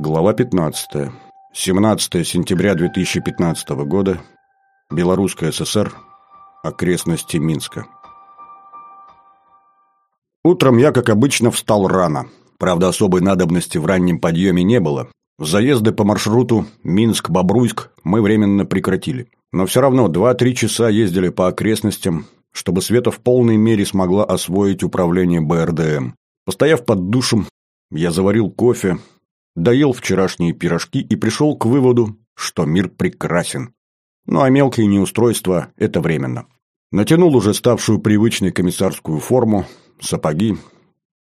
Глава 15. 17 сентября 2015 года. Белорусская ССР. Окрестности Минска. Утром я, как обычно, встал рано. Правда, особой надобности в раннем подъеме не было. Заезды по маршруту Минск-Бобруйск мы временно прекратили. Но все равно 2-3 часа ездили по окрестностям, чтобы Света в полной мере смогла освоить управление БРДМ. Постояв под душем, я заварил кофе, доел вчерашние пирожки и пришел к выводу, что мир прекрасен. Ну а мелкие неустройства – это временно. Натянул уже ставшую привычной комиссарскую форму, сапоги,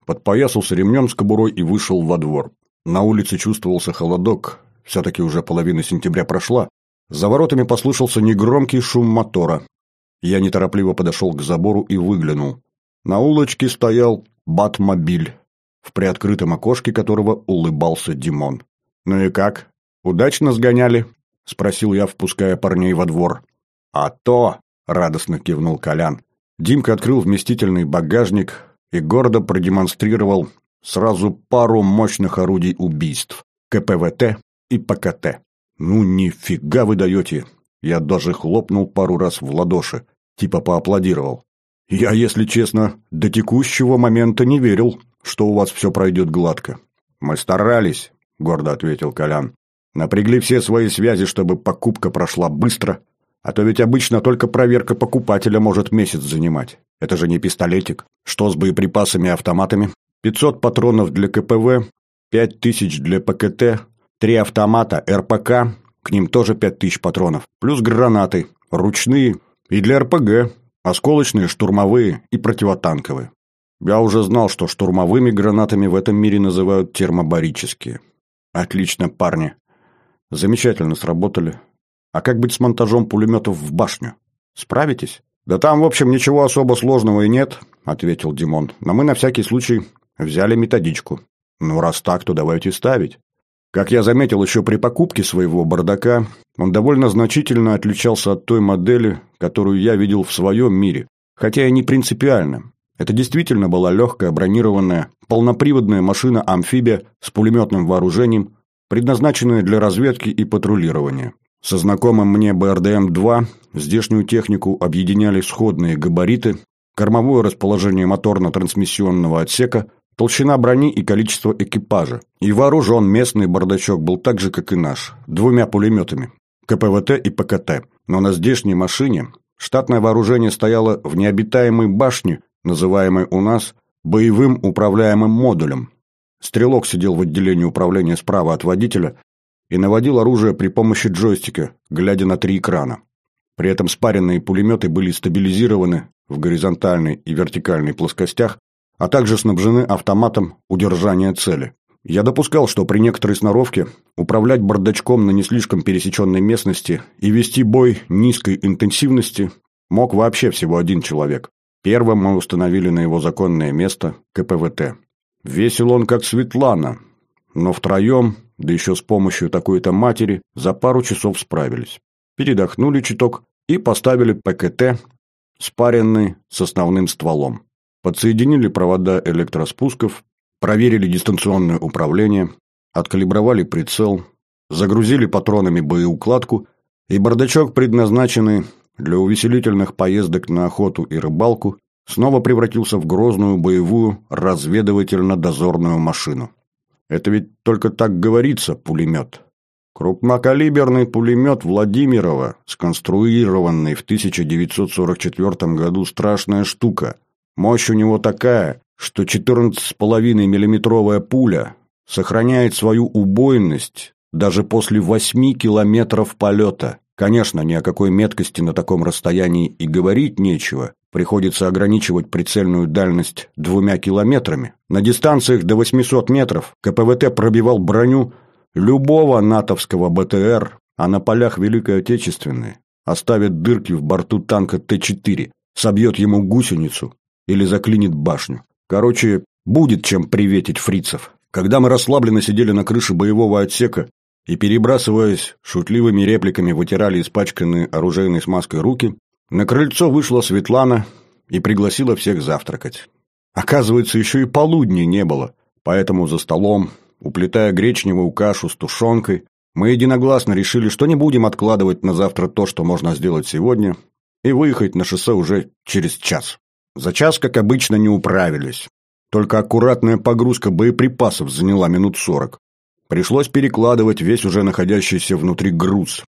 подпоясался ремнем с кобурой и вышел во двор. На улице чувствовался холодок, все-таки уже половина сентября прошла. За воротами послышался негромкий шум мотора. Я неторопливо подошел к забору и выглянул. На улочке стоял Батмобиль в приоткрытом окошке которого улыбался Димон. «Ну и как? Удачно сгоняли?» — спросил я, впуская парней во двор. «А то!» — радостно кивнул Колян. Димка открыл вместительный багажник и гордо продемонстрировал сразу пару мощных орудий убийств — КПВТ и ПКТ. «Ну нифига вы даете!» Я даже хлопнул пару раз в ладоши, типа поаплодировал. Я, если честно, до текущего момента не верил, что у вас все пройдет гладко. Мы старались, гордо ответил Колян. Напрягли все свои связи, чтобы покупка прошла быстро, а то ведь обычно только проверка покупателя может месяц занимать. Это же не пистолетик. Что с боеприпасами и автоматами? 500 патронов для КПВ, 5000 для ПКТ, три автомата, РПК, к ним тоже 5000 патронов, плюс гранаты, ручные и для РПГ, осколочные, штурмовые и противотанковые. Я уже знал, что штурмовыми гранатами в этом мире называют термобарические. Отлично, парни. Замечательно сработали. А как быть с монтажом пулеметов в башню? Справитесь? Да там, в общем, ничего особо сложного и нет, ответил Димон. Но мы на всякий случай взяли методичку. Ну, раз так, то давайте ставить. Как я заметил еще при покупке своего бардака, он довольно значительно отличался от той модели, которую я видел в своем мире, хотя и не принципиально. Это действительно была легкая бронированная, полноприводная машина-амфибия с пулеметным вооружением, предназначенная для разведки и патрулирования. Со знакомым мне БРДМ-2 здешнюю технику объединяли сходные габариты, кормовое расположение моторно-трансмиссионного отсека, толщина брони и количество экипажа. И вооружен местный бардачок был так же, как и наш, двумя пулеметами – КПВТ и ПКТ. Но на здешней машине штатное вооружение стояло в необитаемой башне называемый у нас боевым управляемым модулем. Стрелок сидел в отделении управления справа от водителя и наводил оружие при помощи джойстика, глядя на три экрана. При этом спаренные пулеметы были стабилизированы в горизонтальной и вертикальной плоскостях, а также снабжены автоматом удержания цели. Я допускал, что при некоторой сноровке управлять бардачком на не слишком пересеченной местности и вести бой низкой интенсивности мог вообще всего один человек. Первым мы установили на его законное место КПВТ. Весил он как Светлана, но втроем, да еще с помощью такой-то матери, за пару часов справились. Передохнули чуток и поставили ПКТ, спаренный с основным стволом. Подсоединили провода электроспусков, проверили дистанционное управление, откалибровали прицел, загрузили патронами боеукладку, и бардачок, предназначенный для увеселительных поездок на охоту и рыбалку снова превратился в грозную боевую разведывательно-дозорную машину. Это ведь только так говорится, пулемет. Крупнокалиберный пулемет Владимирова, сконструированный в 1944 году, страшная штука. Мощь у него такая, что 14,5 миллиметровая пуля сохраняет свою убойность даже после 8 километров полета. Конечно, ни о какой меткости на таком расстоянии и говорить нечего. Приходится ограничивать прицельную дальность двумя километрами. На дистанциях до 800 метров КПВТ пробивал броню любого натовского БТР, а на полях Великой Отечественной оставит дырки в борту танка Т-4, собьет ему гусеницу или заклинит башню. Короче, будет чем приветить фрицев. Когда мы расслабленно сидели на крыше боевого отсека, и, перебрасываясь шутливыми репликами, вытирали испачканные оружейной смазкой руки, на крыльцо вышла Светлана и пригласила всех завтракать. Оказывается, еще и полудня не было, поэтому за столом уплетая гречневую кашу с тушенкой, мы единогласно решили, что не будем откладывать на завтра то, что можно сделать сегодня, и выехать на шоссе уже через час. За час, как обычно, не управились. Только аккуратная погрузка боеприпасов заняла минут сорок. Пришлось перекладывать весь уже находящийся внутри груз,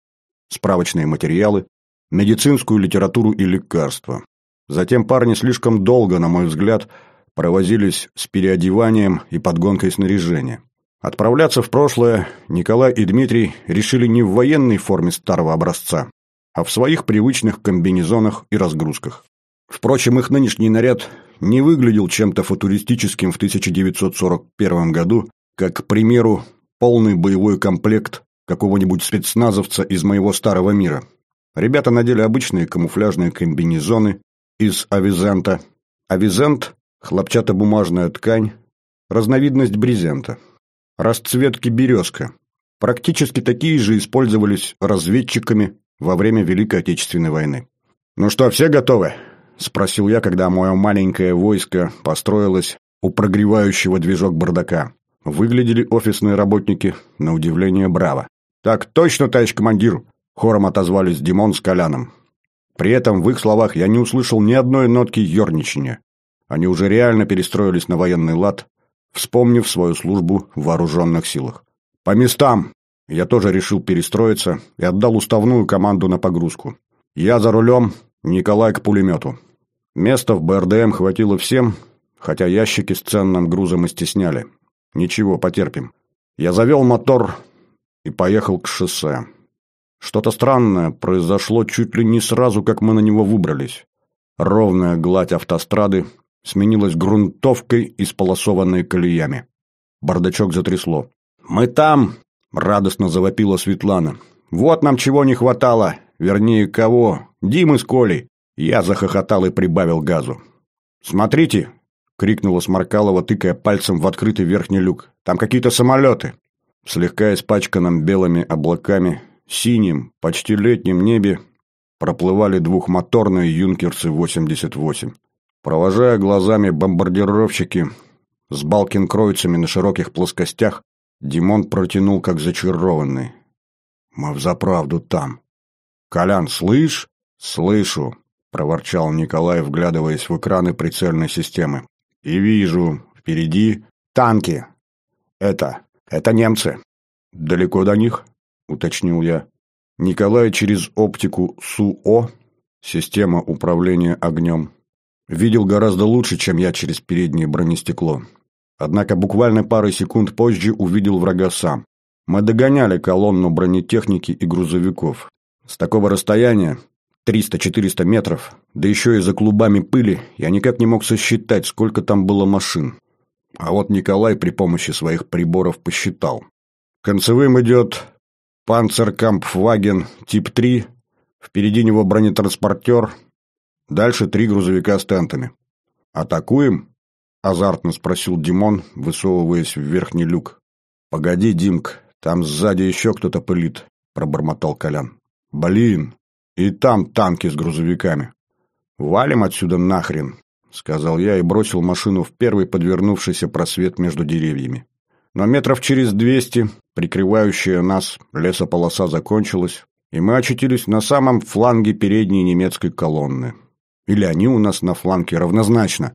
справочные материалы, медицинскую литературу и лекарства. Затем парни слишком долго, на мой взгляд, провозились с переодеванием и подгонкой снаряжения. Отправляться в прошлое Николай и Дмитрий решили не в военной форме старого образца, а в своих привычных комбинезонах и разгрузках. Впрочем, их нынешний наряд не выглядел чем-то футуристическим в 1941 году, как, к примеру, полный боевой комплект какого-нибудь спецназовца из моего старого мира. Ребята надели обычные камуфляжные комбинезоны из авизента. Авизент – хлопчатобумажная ткань, разновидность брезента. Расцветки березка. Практически такие же использовались разведчиками во время Великой Отечественной войны. «Ну что, все готовы?» – спросил я, когда мое маленькое войско построилось у прогревающего движок бардака. Выглядели офисные работники, на удивление, браво. «Так точно, товарищ командир!» – хором отозвались Димон с Коляном. При этом в их словах я не услышал ни одной нотки ерничания. Они уже реально перестроились на военный лад, вспомнив свою службу в вооруженных силах. «По местам!» Я тоже решил перестроиться и отдал уставную команду на погрузку. Я за рулем, Николай к пулемету. Места в БРДМ хватило всем, хотя ящики с ценным грузом и стесняли. Ничего, потерпим. Я завел мотор и поехал к шоссе. Что-то странное произошло чуть ли не сразу, как мы на него выбрались. Ровная гладь автострады сменилась грунтовкой, исполосованной колеями. Бардачок затрясло. «Мы там!» — радостно завопила Светлана. «Вот нам чего не хватало! Вернее, кого? Димы с Колей!» Я захохотал и прибавил газу. «Смотрите!» — крикнула Сморкалова, тыкая пальцем в открытый верхний люк. «Там какие-то самолеты!» В слегка испачканном белыми облаками, синим, почти летнем небе проплывали двухмоторные «Юнкерсы-88». Провожая глазами бомбардировщики с балкинкройцами на широких плоскостях, Димон протянул как зачарованный. «Мы взаправду там». «Колян, слышь?» «Слышу», — проворчал Николай, вглядываясь в экраны прицельной системы. «И вижу. Впереди танки. Это... это немцы». «Далеко до них?» — уточнил я. Николай через оптику СУО, система управления огнем, Видел гораздо лучше, чем я через переднее бронестекло. Однако буквально пару секунд позже увидел врага сам. Мы догоняли колонну бронетехники и грузовиков. С такого расстояния, 300-400 метров, да еще и за клубами пыли, я никак не мог сосчитать, сколько там было машин. А вот Николай при помощи своих приборов посчитал. Концевым идет Панцеркампфваген тип 3, впереди него бронетранспортер, Дальше три грузовика с тентами. «Атакуем?» – азартно спросил Димон, высовываясь в верхний люк. «Погоди, Димк, там сзади еще кто-то пылит», – пробормотал Колян. «Блин, и там танки с грузовиками». «Валим отсюда нахрен», — сказал я и бросил машину в первый подвернувшийся просвет между деревьями. Но метров через двести, прикрывающая нас, лесополоса закончилась, и мы очутились на самом фланге передней немецкой колонны. Или они у нас на фланге равнозначно.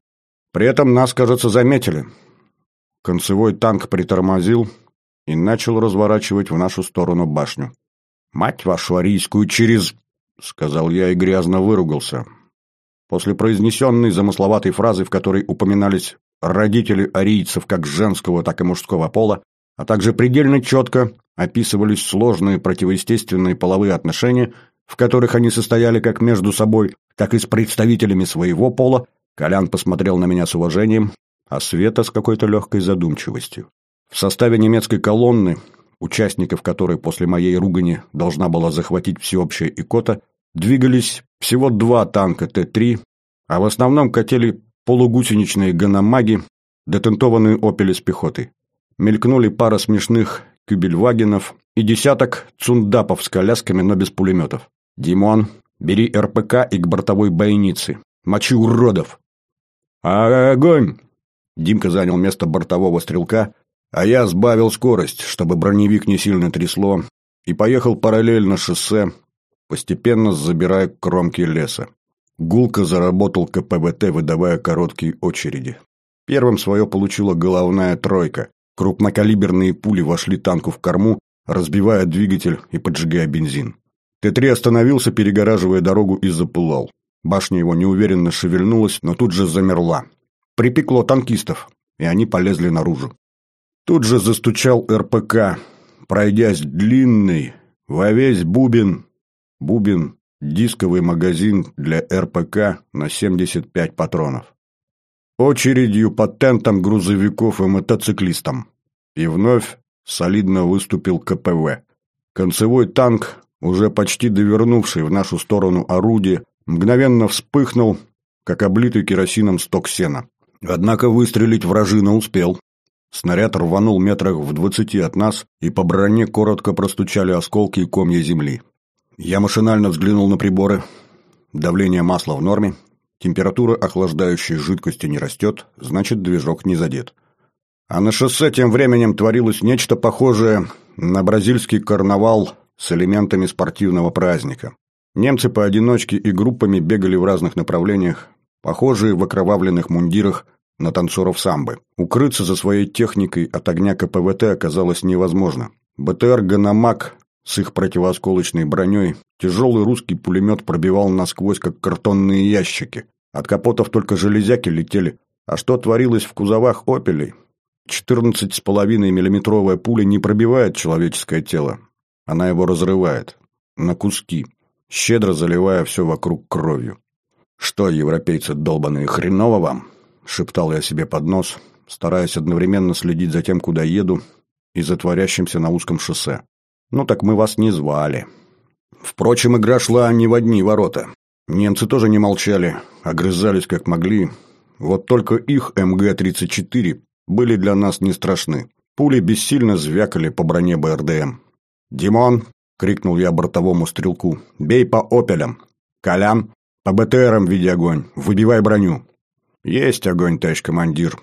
При этом нас, кажется, заметили. Концевой танк притормозил и начал разворачивать в нашу сторону башню. «Мать вашу арийскую через...» — сказал я и грязно выругался. После произнесенной замысловатой фразы, в которой упоминались родители арийцев как женского, так и мужского пола, а также предельно четко описывались сложные противоестественные половые отношения, в которых они состояли как между собой, так и с представителями своего пола, Колян посмотрел на меня с уважением, а Света с какой-то легкой задумчивостью. В составе немецкой колонны, участников которой после моей ругани должна была захватить всеобщая икота, двигались всего два танка Т-3, а в основном катили полугусеничные ганамаги, детентованные «Опели» с пехотой. Мелькнули пара смешных кюбельвагенов и десяток цундапов с колясками, но без пулеметов. «Димон, Бери РПК и к бортовой бойнице. Мочи уродов. Огонь! Димка занял место бортового стрелка, А я сбавил скорость, чтобы броневик не сильно трясло, и поехал параллельно шоссе, постепенно забирая кромки леса. Гулко заработал КПВТ, выдавая короткие очереди. Первым свое получила головная тройка. Крупнокалиберные пули вошли танку в корму, разбивая двигатель и поджигая бензин. Т-3 остановился, перегораживая дорогу и запылал. Башня его неуверенно шевельнулась, но тут же замерла. Припекло танкистов, и они полезли наружу. Тут же застучал РПК, пройдясь длинный, во весь бубен, бубен дисковый магазин для РПК на 75 патронов. Очередью по тентам грузовиков и мотоциклистам. И вновь солидно выступил КПВ. Концевой танк, уже почти довернувший в нашу сторону орудие, мгновенно вспыхнул, как облитый керосином сток сена. Однако выстрелить вражина успел. Снаряд рванул метрах в двадцати от нас, и по броне коротко простучали осколки и комья земли. Я машинально взглянул на приборы. Давление масла в норме. Температура охлаждающей жидкости не растет, значит, движок не задет. А на шоссе тем временем творилось нечто похожее на бразильский карнавал с элементами спортивного праздника. Немцы поодиночке и группами бегали в разных направлениях, похожие в окровавленных мундирах на танцоров самбы. Укрыться за своей техникой от огня КПВТ оказалось невозможно. БТР «Ганамак» С их противоосколочной броней тяжелый русский пулемет пробивал насквозь, как картонные ящики. От капотов только железяки летели. А что творилось в кузовах «Опелей»? 14,5-миллиметровая пуля не пробивает человеческое тело. Она его разрывает. На куски, щедро заливая все вокруг кровью. «Что, европейцы долбаные, хреново вам?» — шептал я себе под нос, стараясь одновременно следить за тем, куда еду, и за творящимся на узком шоссе. Ну так мы вас не звали. Впрочем, игра шла не в одни ворота. Немцы тоже не молчали, огрызались как могли. Вот только их МГ-34 были для нас не страшны. Пули бессильно звякали по броне БРДМ. «Димон!» — крикнул я бортовому стрелку. «Бей по опелям!» «Колян!» «По БТРам веди огонь! Выбивай броню!» «Есть огонь, товарищ командир!»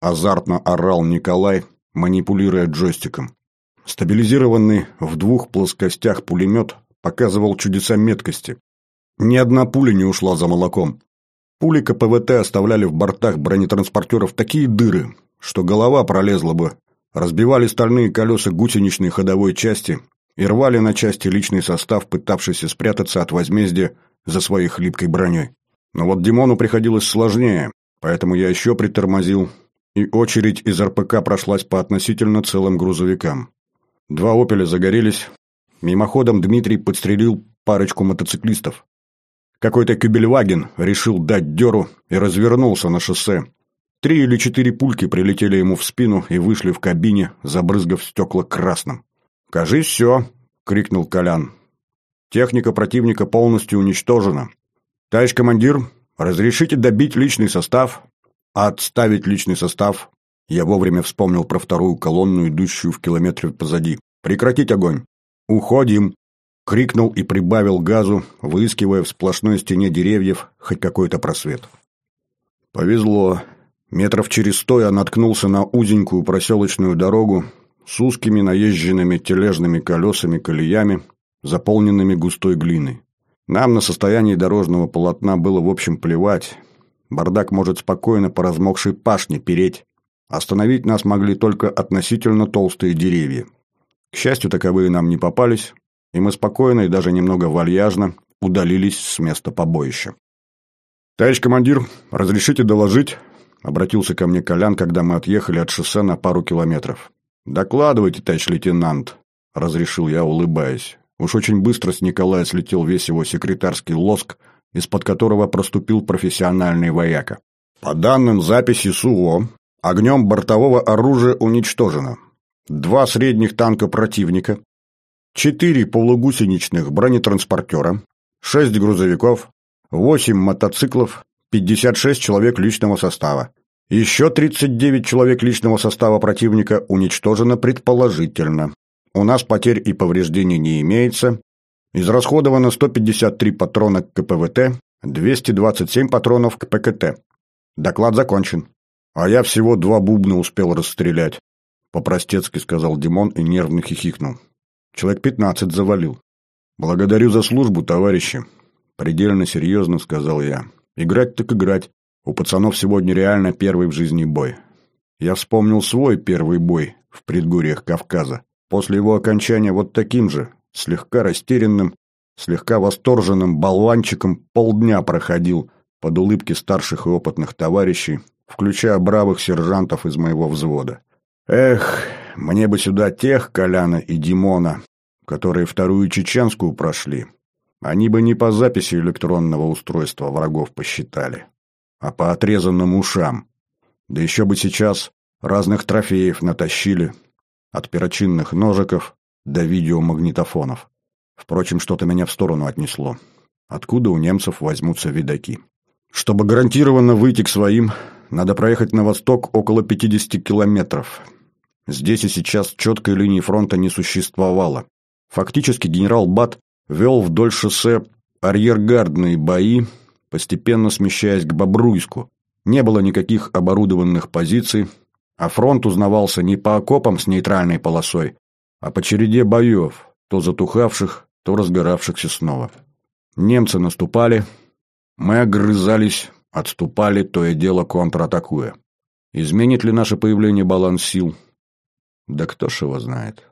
Азартно орал Николай, манипулируя джойстиком. Стабилизированный в двух плоскостях пулемет показывал чудеса меткости. Ни одна пуля не ушла за молоком. Пули КПВТ оставляли в бортах бронетранспортеров такие дыры, что голова пролезла бы. Разбивали стальные колеса гусеничной ходовой части и рвали на части личный состав, пытавшийся спрятаться от возмездия за своей хлипкой броней. Но вот Димону приходилось сложнее, поэтому я еще притормозил, и очередь из РПК прошлась по относительно целым грузовикам. Два «Опеля» загорелись. Мимоходом Дмитрий подстрелил парочку мотоциклистов. Какой-то кюбельваген решил дать дёру и развернулся на шоссе. Три или четыре пульки прилетели ему в спину и вышли в кабине, забрызгав стекла красным. «Кажись, все!» — крикнул Колян. «Техника противника полностью уничтожена. Товарищ командир, разрешите добить личный состав?» «Отставить личный состав!» Я вовремя вспомнил про вторую колонну, идущую в километре позади. «Прекратить огонь!» «Уходим!» Крикнул и прибавил газу, выискивая в сплошной стене деревьев хоть какой-то просвет. Повезло. Метров через сто я наткнулся на узенькую проселочную дорогу с узкими наезженными тележными колесами колеями, заполненными густой глиной. Нам на состоянии дорожного полотна было в общем плевать. Бардак может спокойно по размокшей пашне переть, Остановить нас могли только относительно толстые деревья. К счастью, таковые нам не попались, и мы спокойно и даже немного вальяжно удалились с места побоища. «Товарищ командир, разрешите доложить?» — обратился ко мне Колян, когда мы отъехали от шоссе на пару километров. «Докладывайте, товарищ лейтенант», — разрешил я, улыбаясь. Уж очень быстро с Николая слетел весь его секретарский лоск, из-под которого проступил профессиональный вояка. По данным записи СУО, Огнем бортового оружия уничтожено. Два средних танка противника, четыре полугусеничных бронетранспортера, шесть грузовиков, восемь мотоциклов, 56 человек личного состава. Еще 39 человек личного состава противника уничтожено предположительно. У нас потерь и повреждений не имеется. Израсходовано 153 патрона к КПВТ, 227 патронов к ПКТ. Доклад закончен. А я всего два бубна успел расстрелять. по-простецки сказал Димон и нервно хихикнул. Человек пятнадцать завалил. Благодарю за службу, товарищи. Предельно серьезно сказал я. Играть так играть. У пацанов сегодня реально первый в жизни бой. Я вспомнил свой первый бой в предгорьях Кавказа. После его окончания вот таким же, слегка растерянным, слегка восторженным болванчиком полдня проходил под улыбки старших и опытных товарищей, включая бравых сержантов из моего взвода. Эх, мне бы сюда тех, Коляна и Димона, которые вторую чеченскую прошли. Они бы не по записи электронного устройства врагов посчитали, а по отрезанным ушам. Да еще бы сейчас разных трофеев натащили, от перочинных ножиков до видеомагнитофонов. Впрочем, что-то меня в сторону отнесло. Откуда у немцев возьмутся видаки? Чтобы гарантированно выйти к своим, надо проехать на восток около 50 километров. Здесь и сейчас четкой линии фронта не существовало. Фактически генерал Бат вел вдоль шоссе арьергардные бои, постепенно смещаясь к Бобруйску. Не было никаких оборудованных позиций, а фронт узнавался не по окопам с нейтральной полосой, а по череде боев, то затухавших, то разгоравшихся снова. Немцы наступали, мы огрызались, отступали, то и дело контратакуя. Изменит ли наше появление баланс сил? Да кто ж его знает.